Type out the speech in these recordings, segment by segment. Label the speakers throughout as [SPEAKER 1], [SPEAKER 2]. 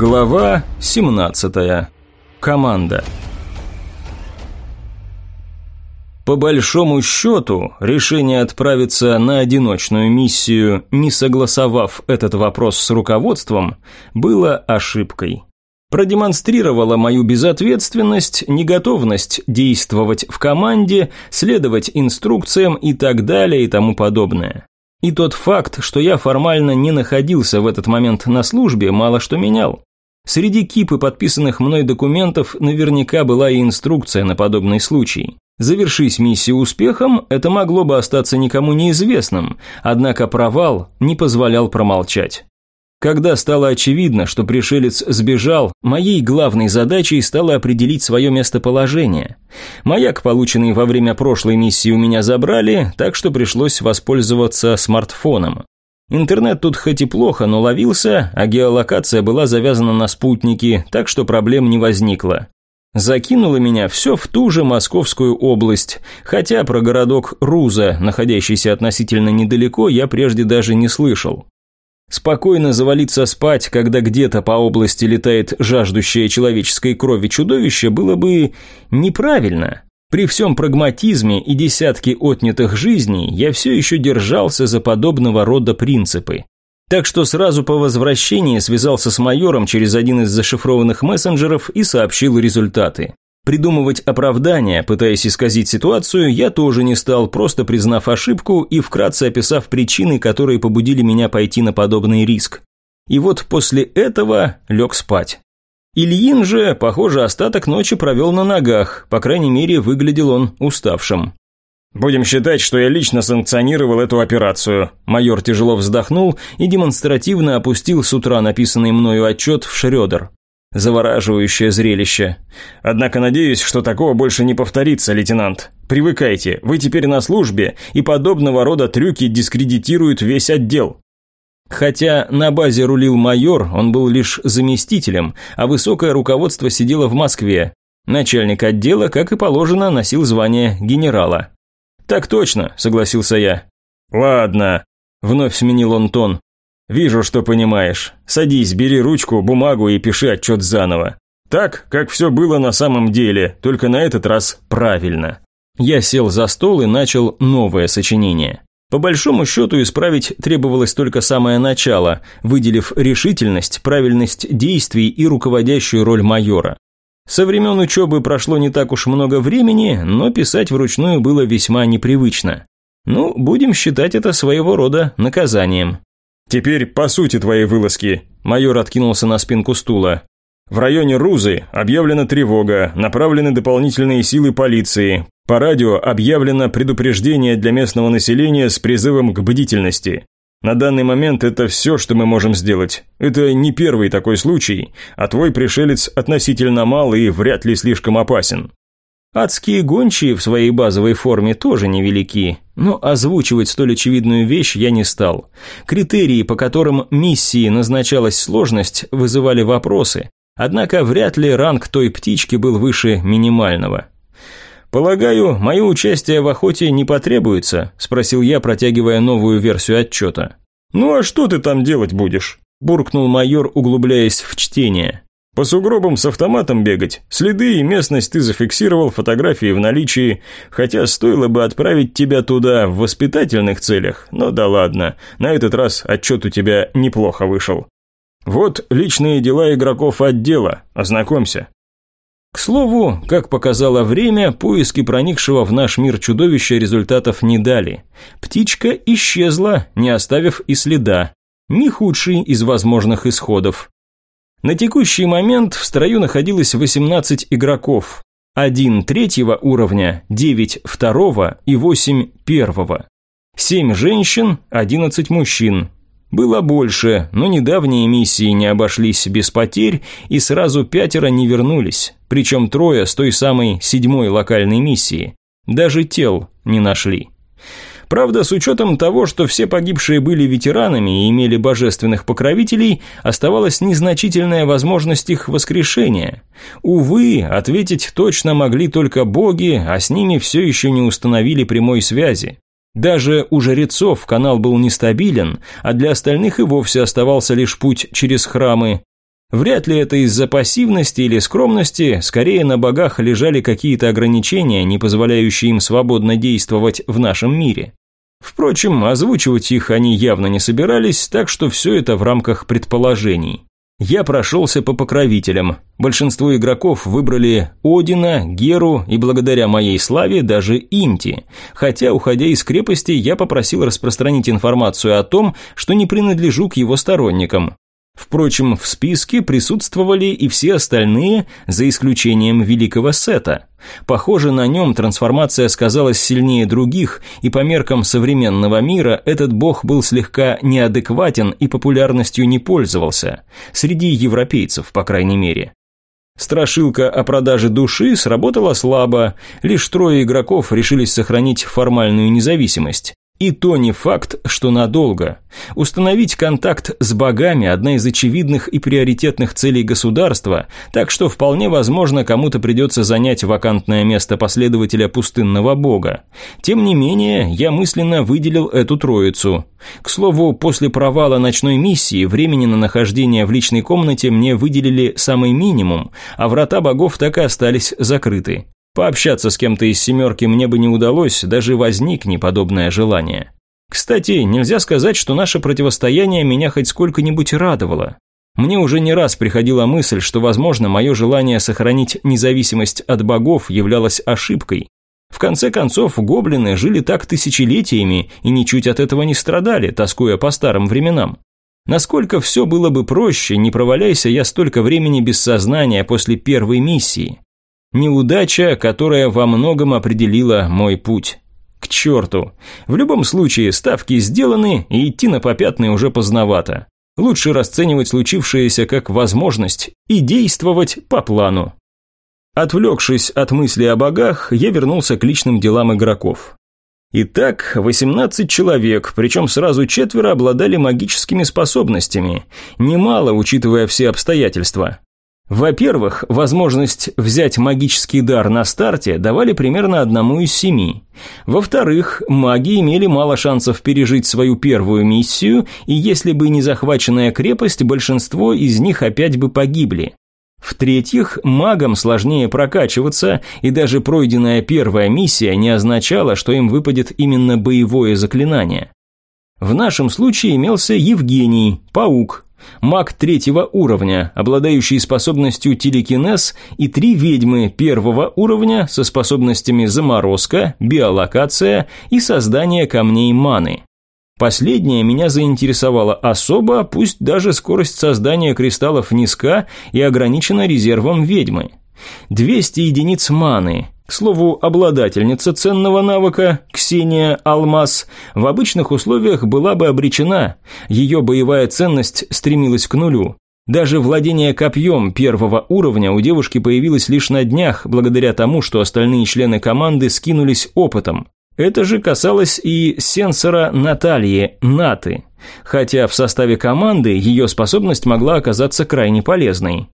[SPEAKER 1] Глава 17. Команда. По большому счету, решение отправиться на одиночную миссию, не согласовав этот вопрос с руководством, было ошибкой. Продемонстрировала мою безответственность, неготовность действовать в команде, следовать инструкциям и так далее и тому подобное. И тот факт, что я формально не находился в этот момент на службе, мало что менял. Среди кипы подписанных мной документов наверняка была и инструкция на подобный случай. Завершись миссию успехом, это могло бы остаться никому неизвестным, однако провал не позволял промолчать. Когда стало очевидно, что пришелец сбежал, моей главной задачей стало определить свое местоположение. Маяк, полученный во время прошлой миссии, у меня забрали, так что пришлось воспользоваться смартфоном. Интернет тут хоть и плохо, но ловился, а геолокация была завязана на спутники, так что проблем не возникло. Закинуло меня все в ту же Московскую область, хотя про городок Руза, находящийся относительно недалеко, я прежде даже не слышал. Спокойно завалиться спать, когда где-то по области летает жаждущее человеческой крови чудовище, было бы неправильно. При всем прагматизме и десятке отнятых жизней я все еще держался за подобного рода принципы. Так что сразу по возвращении связался с майором через один из зашифрованных мессенджеров и сообщил результаты. Придумывать оправдания, пытаясь исказить ситуацию, я тоже не стал, просто признав ошибку и вкратце описав причины, которые побудили меня пойти на подобный риск. И вот после этого лег спать. Ильин же, похоже, остаток ночи провел на ногах, по крайней мере, выглядел он уставшим.
[SPEAKER 2] «Будем считать, что я лично санкционировал эту операцию».
[SPEAKER 1] Майор тяжело вздохнул и демонстративно опустил с утра написанный мною отчет в Шрёдер. Завораживающее зрелище.
[SPEAKER 2] Однако надеюсь, что такого больше не повторится, лейтенант. Привыкайте, вы теперь на службе, и подобного рода трюки дискредитируют весь отдел.
[SPEAKER 1] Хотя на базе рулил майор, он был лишь заместителем, а высокое руководство сидело в Москве. Начальник отдела, как и положено, носил звание генерала. «Так точно», – согласился я.
[SPEAKER 2] «Ладно», – вновь сменил он тон. «Вижу, что понимаешь. Садись, бери ручку, бумагу и пиши отчет заново. Так, как все было на самом деле, только на этот раз правильно».
[SPEAKER 1] Я сел за стол и начал новое сочинение. По большому счету исправить требовалось только самое начало, выделив решительность, правильность действий и руководящую роль майора. Со времен учебы прошло не так уж много времени, но писать вручную было весьма непривычно. Ну, будем считать это своего рода наказанием.
[SPEAKER 2] «Теперь по сути твоей вылазки», – майор откинулся на спинку стула. «В районе Рузы объявлена тревога, направлены дополнительные силы полиции. По радио объявлено предупреждение для местного населения с призывом к бдительности. На данный момент это все, что мы можем сделать. Это не первый такой случай, а твой пришелец относительно мал и вряд ли слишком опасен.
[SPEAKER 1] Адские гончие в своей базовой форме тоже невелики, но озвучивать столь очевидную вещь я не стал. Критерии, по которым миссии назначалась сложность, вызывали вопросы, однако вряд ли ранг той птички был выше минимального. «Полагаю, мое участие в охоте не потребуется?» – спросил я, протягивая новую версию отчета.
[SPEAKER 2] «Ну а что ты там делать будешь?» – буркнул майор, углубляясь в чтение. По сугробам с автоматом бегать. Следы и местность ты зафиксировал, фотографии в наличии. Хотя стоило бы отправить тебя туда в воспитательных целях. Но да ладно, на этот раз отчет у тебя неплохо вышел. Вот личные дела игроков отдела. Ознакомься.
[SPEAKER 1] К слову, как показало время, поиски проникшего в наш мир чудовища результатов не дали. Птичка исчезла, не оставив и следа. Не худший из возможных исходов. На текущий момент в строю находилось 18 игроков. Один третьего уровня, 9 второго и 8 первого. 7 женщин, 11 мужчин. Было больше, но недавние миссии не обошлись без потерь, и сразу пятеро не вернулись, причем трое с той самой седьмой локальной миссии. Даже тел не нашли. Правда, с учетом того, что все погибшие были ветеранами и имели божественных покровителей, оставалась незначительная возможность их воскрешения. Увы, ответить точно могли только боги, а с ними все еще не установили прямой связи. Даже у жрецов канал был нестабилен, а для остальных и вовсе оставался лишь путь через храмы. Вряд ли это из-за пассивности или скромности, скорее на богах лежали какие-то ограничения, не позволяющие им свободно действовать в нашем мире. Впрочем, озвучивать их они явно не собирались, так что все это в рамках предположений. Я прошелся по покровителям. Большинство игроков выбрали Одина, Геру и благодаря моей славе даже Инти. Хотя, уходя из крепости, я попросил распространить информацию о том, что не принадлежу к его сторонникам. Впрочем, в списке присутствовали и все остальные, за исключением Великого Сета. Похоже, на нем трансформация сказалась сильнее других, и по меркам современного мира этот бог был слегка неадекватен и популярностью не пользовался. Среди европейцев, по крайней мере. Страшилка о продаже души сработала слабо, лишь трое игроков решились сохранить формальную независимость. И то не факт, что надолго. Установить контакт с богами – одна из очевидных и приоритетных целей государства, так что вполне возможно кому-то придется занять вакантное место последователя пустынного бога. Тем не менее, я мысленно выделил эту троицу. К слову, после провала ночной миссии времени на нахождение в личной комнате мне выделили самый минимум, а врата богов так и остались закрыты. Пообщаться с кем-то из семерки мне бы не удалось, даже возникне подобное желание. Кстати, нельзя сказать, что наше противостояние меня хоть сколько-нибудь радовало. Мне уже не раз приходила мысль, что, возможно, мое желание сохранить независимость от богов являлось ошибкой. В конце концов, гоблины жили так тысячелетиями и ничуть от этого не страдали, тоскуя по старым временам. Насколько все было бы проще, не проваляйся я столько времени без сознания после первой миссии. Неудача, которая во многом определила мой путь. К черту. В любом случае, ставки сделаны, и идти на попятный уже поздновато. Лучше расценивать случившееся как возможность и действовать по плану. Отвлекшись от мысли о богах, я вернулся к личным делам игроков. Итак, 18 человек, причем сразу четверо обладали магическими способностями. Немало, учитывая все обстоятельства. Во-первых, возможность взять магический дар на старте давали примерно одному из семи. Во-вторых, маги имели мало шансов пережить свою первую миссию, и если бы не захваченная крепость, большинство из них опять бы погибли. В-третьих, магам сложнее прокачиваться, и даже пройденная первая миссия не означала, что им выпадет именно боевое заклинание. В нашем случае имелся Евгений, паук, маг третьего уровня, обладающий способностью телекинез, и три ведьмы первого уровня со способностями заморозка, биолокация и создание камней маны. Последнее меня заинтересовало особо, пусть даже скорость создания кристаллов низка и ограничена резервом ведьмы. 200 единиц маны, слову, обладательница ценного навыка, Ксения Алмаз, в обычных условиях была бы обречена, ее боевая ценность стремилась к нулю. Даже владение копьем первого уровня у девушки появилось лишь на днях, благодаря тому, что остальные члены команды скинулись опытом. Это же касалось и сенсора Натальи, Наты, хотя в составе команды ее способность могла оказаться крайне полезной.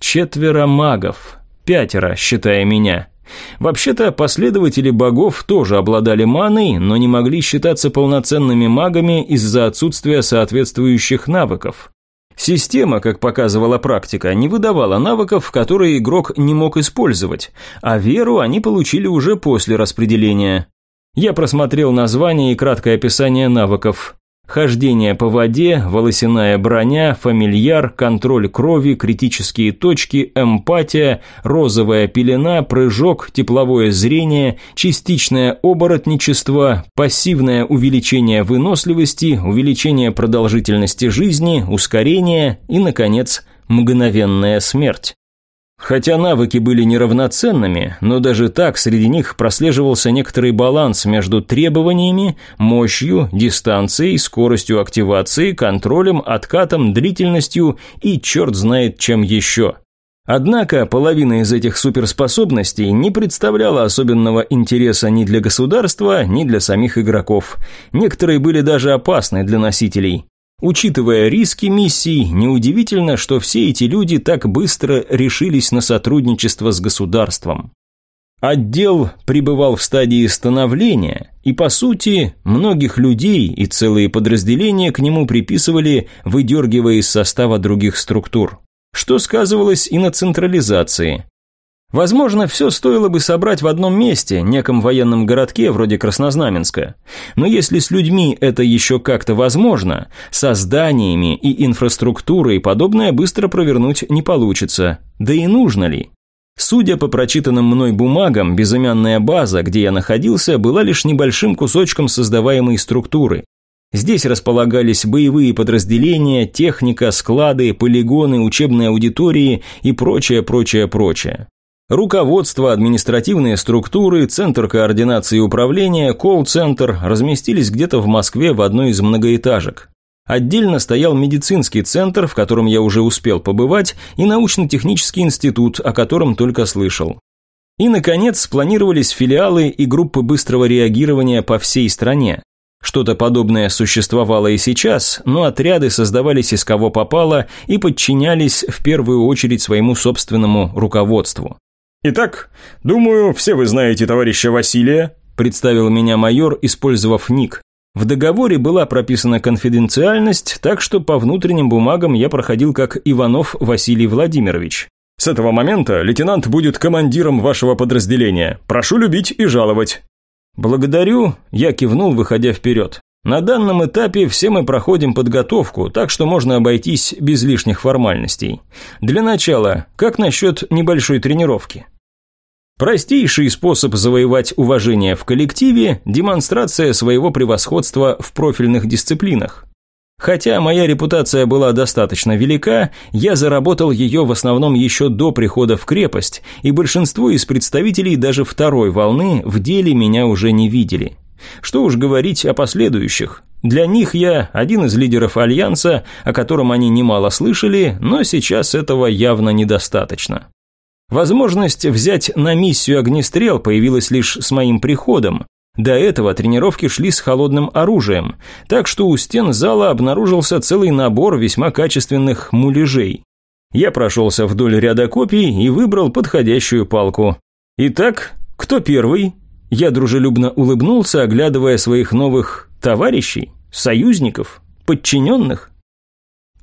[SPEAKER 1] Четверо магов, пятеро, считая меня – Вообще-то, последователи богов тоже обладали маной, но не могли считаться полноценными магами из-за отсутствия соответствующих навыков. Система, как показывала практика, не выдавала навыков, которые игрок не мог использовать, а веру они получили уже после распределения. Я просмотрел название и краткое описание навыков. Хождение по воде, волосяная броня, фамильяр, контроль крови, критические точки, эмпатия, розовая пелена, прыжок, тепловое зрение, частичное оборотничество, пассивное увеличение выносливости, увеличение продолжительности жизни, ускорение и, наконец, мгновенная смерть. Хотя навыки были неравноценными, но даже так среди них прослеживался некоторый баланс между требованиями, мощью, дистанцией, скоростью активации, контролем, откатом, длительностью и черт знает чем еще. Однако половина из этих суперспособностей не представляла особенного интереса ни для государства, ни для самих игроков. Некоторые были даже опасны для носителей. Учитывая риски миссий, неудивительно, что все эти люди так быстро решились на сотрудничество с государством. Отдел пребывал в стадии становления, и по сути, многих людей и целые подразделения к нему приписывали, выдергивая из состава других структур. что сказывалось и на централизации. Возможно, все стоило бы собрать в одном месте, неком военном городке вроде Краснознаменска. Но если с людьми это еще как-то возможно, со зданиями и инфраструктурой подобное быстро провернуть не получится. Да и нужно ли? Судя по прочитанным мной бумагам, безымянная база, где я находился, была лишь небольшим кусочком создаваемой структуры. Здесь располагались боевые подразделения, техника, склады, полигоны, учебные аудитории и прочее, прочее, прочее. Руководство, административные структуры, центр координации и управления, колл-центр разместились где-то в Москве в одной из многоэтажек. Отдельно стоял медицинский центр, в котором я уже успел побывать, и научно-технический институт, о котором только слышал. И, наконец, планировались филиалы и группы быстрого реагирования по всей стране. Что-то подобное существовало и сейчас, но отряды создавались из кого попало и подчинялись в первую очередь своему собственному руководству.
[SPEAKER 2] «Итак, думаю, все вы знаете товарища Василия», представил меня майор, использовав ник. В договоре была прописана конфиденциальность, так что по внутренним бумагам я проходил как Иванов Василий Владимирович. С этого момента лейтенант будет командиром вашего подразделения. Прошу любить и жаловать.
[SPEAKER 1] Благодарю, я кивнул, выходя вперед. На данном этапе все мы проходим подготовку, так что можно обойтись без лишних формальностей. Для начала, как насчет небольшой тренировки? Простейший способ завоевать уважение в коллективе – демонстрация своего превосходства в профильных дисциплинах. Хотя моя репутация была достаточно велика, я заработал ее в основном еще до прихода в крепость, и большинство из представителей даже второй волны в деле меня уже не видели. Что уж говорить о последующих. Для них я один из лидеров Альянса, о котором они немало слышали, но сейчас этого явно недостаточно. Возможность взять на миссию огнестрел появилась лишь с моим приходом. До этого тренировки шли с холодным оружием, так что у стен зала обнаружился целый набор весьма качественных муляжей. Я прошелся вдоль ряда копий и выбрал подходящую палку. Итак, кто первый? Я дружелюбно улыбнулся, оглядывая своих новых товарищей, союзников, подчиненных.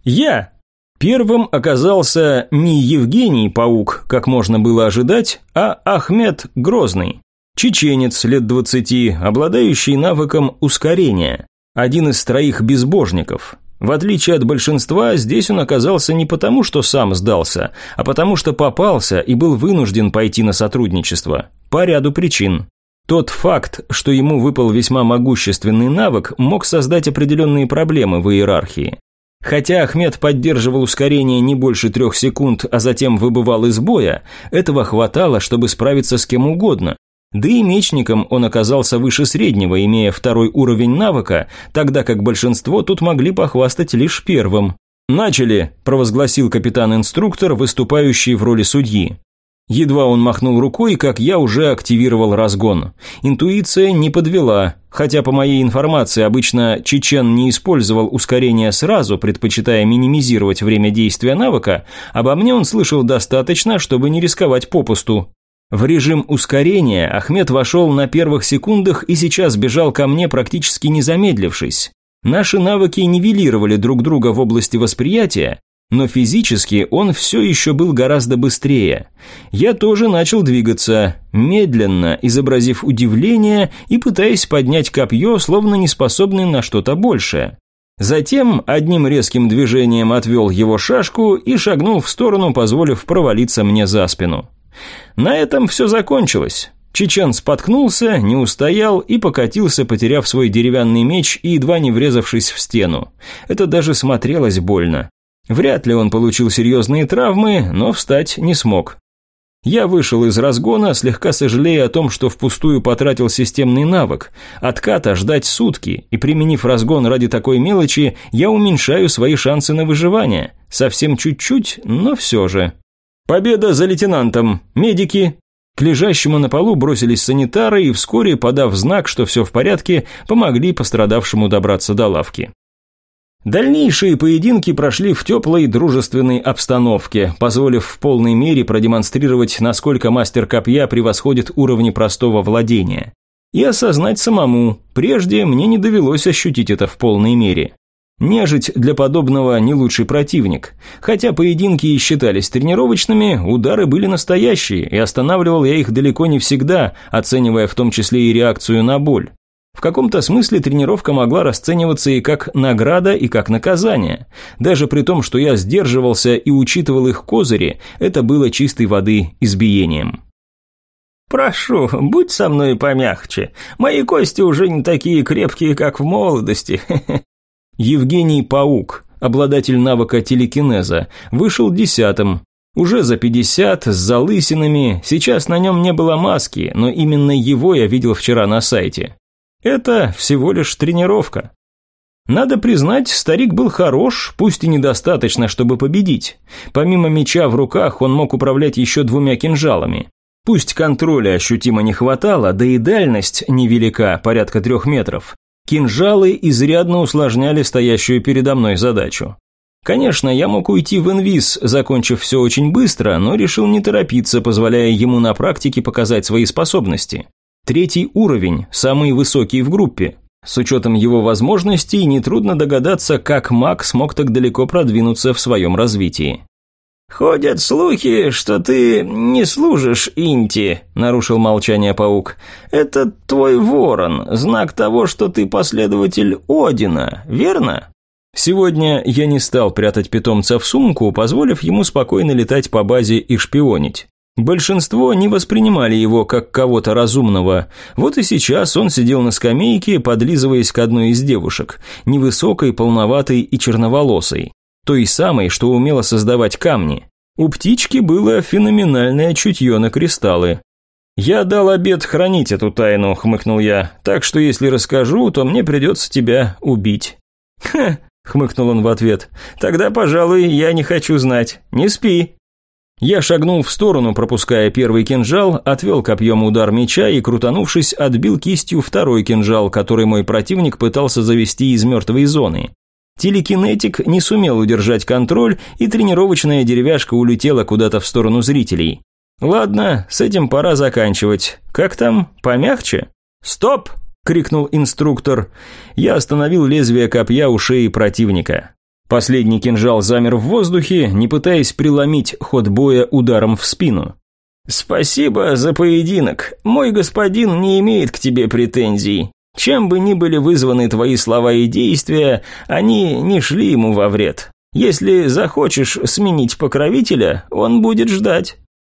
[SPEAKER 1] Я, Первым оказался не Евгений Паук, как можно было ожидать, а Ахмед Грозный. Чеченец лет двадцати, обладающий навыком ускорения. Один из троих безбожников. В отличие от большинства, здесь он оказался не потому, что сам сдался, а потому что попался и был вынужден пойти на сотрудничество. По ряду причин. Тот факт, что ему выпал весьма могущественный навык, мог создать определенные проблемы в иерархии. Хотя Ахмед поддерживал ускорение не больше трех секунд, а затем выбывал из боя, этого хватало, чтобы справиться с кем угодно. Да и мечником он оказался выше среднего, имея второй уровень навыка, тогда как большинство тут могли похвастать лишь первым. «Начали», – провозгласил капитан-инструктор, выступающий в роли судьи. Едва он махнул рукой, как я уже активировал разгон. Интуиция не подвела, хотя по моей информации обычно чечен не использовал ускорение сразу, предпочитая минимизировать время действия навыка, обо мне он слышал достаточно, чтобы не рисковать попусту. В режим ускорения Ахмед вошел на первых секундах и сейчас бежал ко мне практически не замедлившись. Наши навыки нивелировали друг друга в области восприятия, но физически он все еще был гораздо быстрее. Я тоже начал двигаться, медленно, изобразив удивление и пытаясь поднять копье, словно не способный на что-то большее. Затем одним резким движением отвел его шашку и шагнул в сторону, позволив провалиться мне за спину. На этом все закончилось. Чечен споткнулся, не устоял и покатился, потеряв свой деревянный меч и едва не врезавшись в стену. Это даже смотрелось больно. Вряд ли он получил серьезные травмы, но встать не смог. Я вышел из разгона, слегка сожалея о том, что впустую потратил системный навык. Отката ждать сутки, и применив разгон ради такой мелочи, я уменьшаю свои шансы на выживание. Совсем чуть-чуть, но все же. Победа за лейтенантом. Медики. К лежащему на полу бросились санитары и вскоре, подав знак, что все в порядке, помогли пострадавшему добраться до лавки. Дальнейшие поединки прошли в теплой дружественной обстановке, позволив в полной мере продемонстрировать, насколько мастер копья превосходит уровни простого владения. И осознать самому, прежде мне не довелось ощутить это в полной мере. Нежить для подобного не лучший противник. Хотя поединки и считались тренировочными, удары были настоящие, и останавливал я их далеко не всегда, оценивая в том числе и реакцию на боль. В каком-то смысле тренировка могла расцениваться и как награда, и как наказание. Даже при том, что я сдерживался и учитывал их козыри, это было чистой воды избиением.
[SPEAKER 3] «Прошу, будь со мной помягче. Мои кости уже не такие крепкие, как в молодости».
[SPEAKER 1] Евгений Паук, обладатель навыка телекинеза, вышел десятым. Уже за пятьдесят, с залысинами, сейчас на нем не было маски, но именно его я видел вчера на сайте. Это всего лишь тренировка. Надо признать, старик был хорош, пусть и недостаточно, чтобы победить. Помимо меча в руках, он мог управлять еще двумя кинжалами. Пусть контроля ощутимо не хватало, да и дальность невелика, порядка трех метров. Кинжалы изрядно усложняли стоящую передо мной задачу. Конечно, я мог уйти в инвиз, закончив все очень быстро, но решил не торопиться, позволяя ему на практике показать свои способности. Третий уровень, самый высокий в группе. С учетом его возможностей, нетрудно догадаться, как маг смог так далеко продвинуться в своем развитии.
[SPEAKER 3] «Ходят слухи, что ты не служишь Инти», — нарушил молчание паук. «Это твой ворон, знак того, что ты последователь Одина, верно?»
[SPEAKER 1] Сегодня я не стал прятать питомца в сумку, позволив ему спокойно летать по базе и шпионить. Большинство не воспринимали его как кого-то разумного. Вот и сейчас он сидел на скамейке, подлизываясь к одной из девушек, невысокой, полноватой и черноволосой той самой, что умела создавать камни. У птички было феноменальное чутье на кристаллы. «Я дал обед хранить эту тайну», — хмыкнул я, «так что если расскажу, то мне придется тебя убить».
[SPEAKER 3] «Ха», — хмыкнул он в ответ, «тогда, пожалуй, я не хочу знать. Не спи».
[SPEAKER 1] Я шагнул в сторону, пропуская первый кинжал, отвел копьем удар меча и, крутанувшись, отбил кистью второй кинжал, который мой противник пытался завести из мертвой зоны. Телекинетик не сумел удержать контроль, и тренировочная деревяшка улетела куда-то в сторону зрителей. Ладно, с этим пора заканчивать. Как там? Помягче? Стоп! крикнул инструктор. Я остановил лезвие копья у шеи противника. Последний кинжал замер в воздухе, не пытаясь преломить ход боя ударом в спину.
[SPEAKER 3] «Спасибо за поединок. Мой господин не имеет к тебе претензий. Чем бы ни были вызваны твои слова и действия, они не шли ему во вред. Если захочешь сменить покровителя, он будет ждать».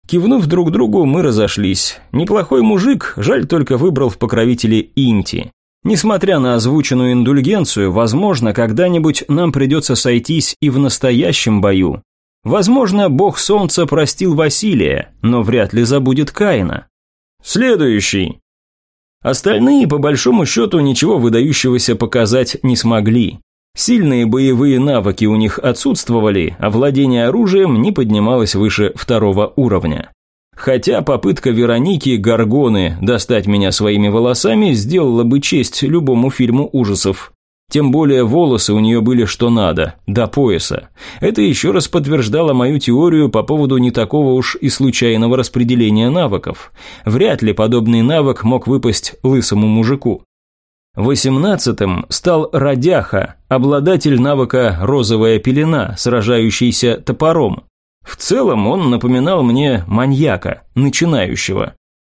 [SPEAKER 1] Кивнув друг другу, мы разошлись. Неплохой мужик, жаль только выбрал в покровителе Инти. Несмотря на озвученную индульгенцию, возможно, когда-нибудь нам придется сойтись и в настоящем бою. Возможно, бог солнца простил Василия, но вряд ли забудет Каина. Следующий. Остальные, по большому счету, ничего выдающегося показать не смогли. Сильные боевые навыки у них отсутствовали, а владение оружием не поднималось выше второго уровня. Хотя попытка Вероники Гаргоны достать меня своими волосами сделала бы честь любому фильму ужасов. Тем более волосы у нее были что надо, до пояса. Это еще раз подтверждало мою теорию по поводу не такого уж и случайного распределения навыков. Вряд ли подобный навык мог выпасть лысому мужику. Восемнадцатым стал Радяха, обладатель навыка «розовая пелена», сражающийся топором. В целом он напоминал мне маньяка, начинающего.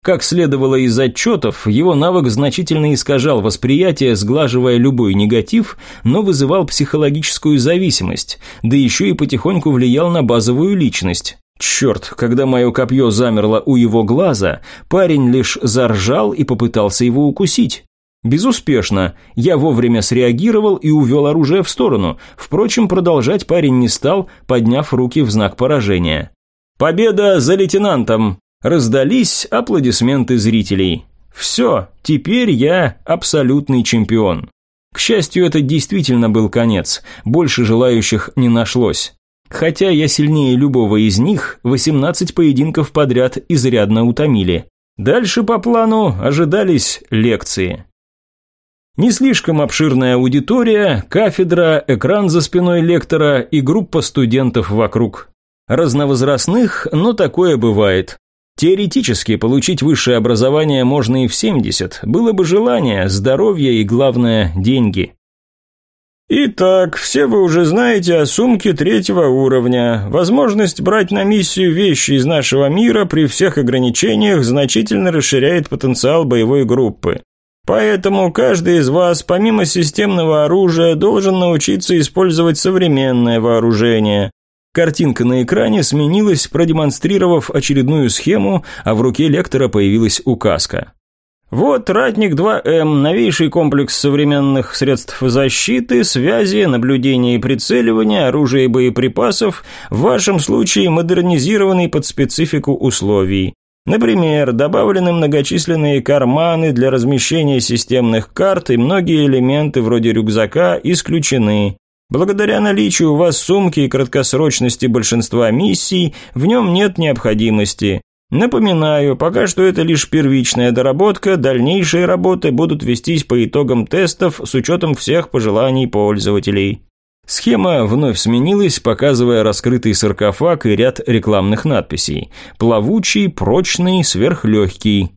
[SPEAKER 1] Как следовало из отчетов, его навык значительно искажал восприятие, сглаживая любой негатив, но вызывал психологическую зависимость, да еще и потихоньку влиял на базовую личность. Черт, когда мое копье замерло у его глаза, парень лишь заржал и попытался его укусить. Безуспешно. Я вовремя среагировал и увел оружие в сторону. Впрочем, продолжать парень не стал, подняв руки в знак поражения. «Победа за лейтенантом!» Раздались аплодисменты зрителей. Все, теперь я абсолютный чемпион. К счастью, это действительно был конец, больше желающих не нашлось. Хотя я сильнее любого из них, 18 поединков подряд изрядно утомили. Дальше по плану ожидались лекции. Не слишком обширная аудитория, кафедра, экран за спиной лектора и группа студентов вокруг. Разновозрастных, но такое бывает. Теоретически получить высшее образование можно и в 70, было бы желание, здоровье и, главное, деньги.
[SPEAKER 3] Итак, все вы уже знаете о сумке третьего уровня. Возможность брать на миссию вещи из нашего мира при всех ограничениях значительно расширяет потенциал боевой группы. Поэтому каждый из вас, помимо системного оружия, должен научиться использовать современное вооружение. Картинка на экране сменилась, продемонстрировав очередную схему, а в руке лектора появилась указка. Вот «Ратник 2М», новейший комплекс современных средств защиты, связи, наблюдения и прицеливания, оружия и боеприпасов, в вашем случае модернизированный под специфику условий. Например, добавлены многочисленные карманы для размещения системных карт и многие элементы вроде рюкзака исключены. Благодаря наличию у вас сумки и краткосрочности большинства миссий, в нем нет необходимости. Напоминаю, пока что это лишь первичная доработка, дальнейшие работы будут вестись по итогам тестов с учетом всех пожеланий пользователей. Схема вновь сменилась, показывая раскрытый саркофаг и ряд рекламных надписей. Плавучий, прочный, сверхлегкий.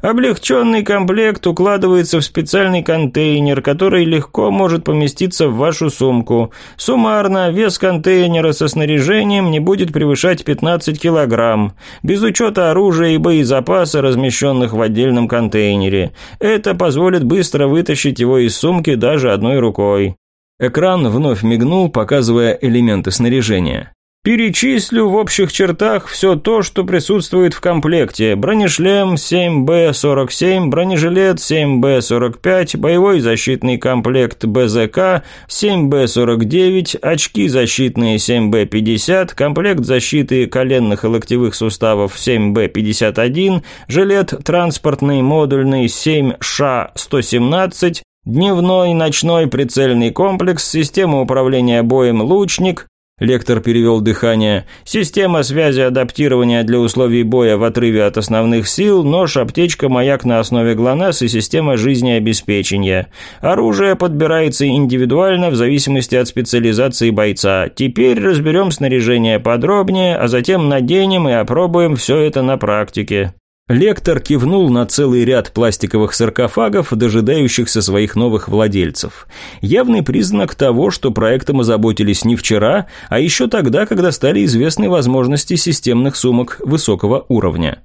[SPEAKER 3] Облегченный комплект укладывается в специальный контейнер, который легко может поместиться в вашу сумку. Суммарно вес контейнера со снаряжением не будет превышать 15 килограмм, без учета оружия и боезапаса, размещенных в отдельном контейнере. Это позволит быстро вытащить его из сумки даже одной рукой. Экран вновь мигнул, показывая элементы снаряжения. Перечислю в общих чертах все то, что присутствует в комплекте. Бронешлем 7Б-47, бронежилет 7Б-45, боевой защитный комплект БЗК 7Б-49, очки защитные 7Б-50, комплект защиты коленных и локтевых суставов 7Б-51, жилет транспортный модульный 7Ш-117, Дневной, ночной прицельный комплекс, система управления боем «Лучник», Лектор перевел дыхание. Система связи адаптирования для условий боя в отрыве от основных сил, нож, аптечка, маяк на основе ГЛОНАСС и система жизнеобеспечения. Оружие подбирается индивидуально в зависимости от специализации бойца. Теперь разберем снаряжение подробнее, а затем наденем и опробуем все это на практике. Лектор кивнул на целый ряд пластиковых саркофагов, дожидающихся своих новых владельцев. Явный признак того, что проектом озаботились не вчера, а еще тогда, когда стали известны возможности системных сумок высокого уровня.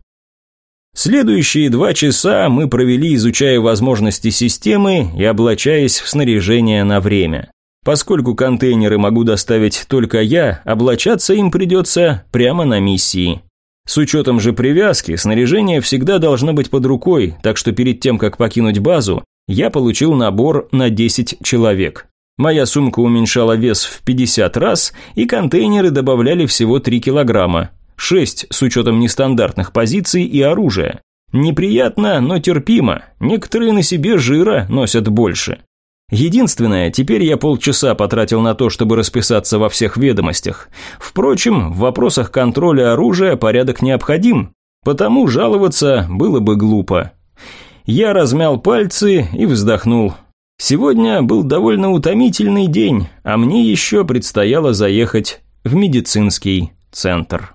[SPEAKER 3] Следующие два часа мы провели, изучая возможности системы и облачаясь в снаряжение на время. Поскольку контейнеры могу доставить только я, облачаться им придется прямо на миссии. С учетом же привязки, снаряжение всегда должно быть под рукой, так что перед тем, как покинуть базу, я получил набор на 10 человек. Моя сумка уменьшала вес в 50 раз, и контейнеры добавляли всего 3 килограмма. 6 с учетом нестандартных позиций и оружия. Неприятно, но терпимо. Некоторые на себе жира носят больше. Единственное, теперь я полчаса потратил на то, чтобы расписаться во всех ведомостях. Впрочем, в вопросах контроля оружия порядок необходим, потому жаловаться было бы глупо. Я размял пальцы и вздохнул. Сегодня был довольно утомительный день, а мне еще предстояло заехать в медицинский центр.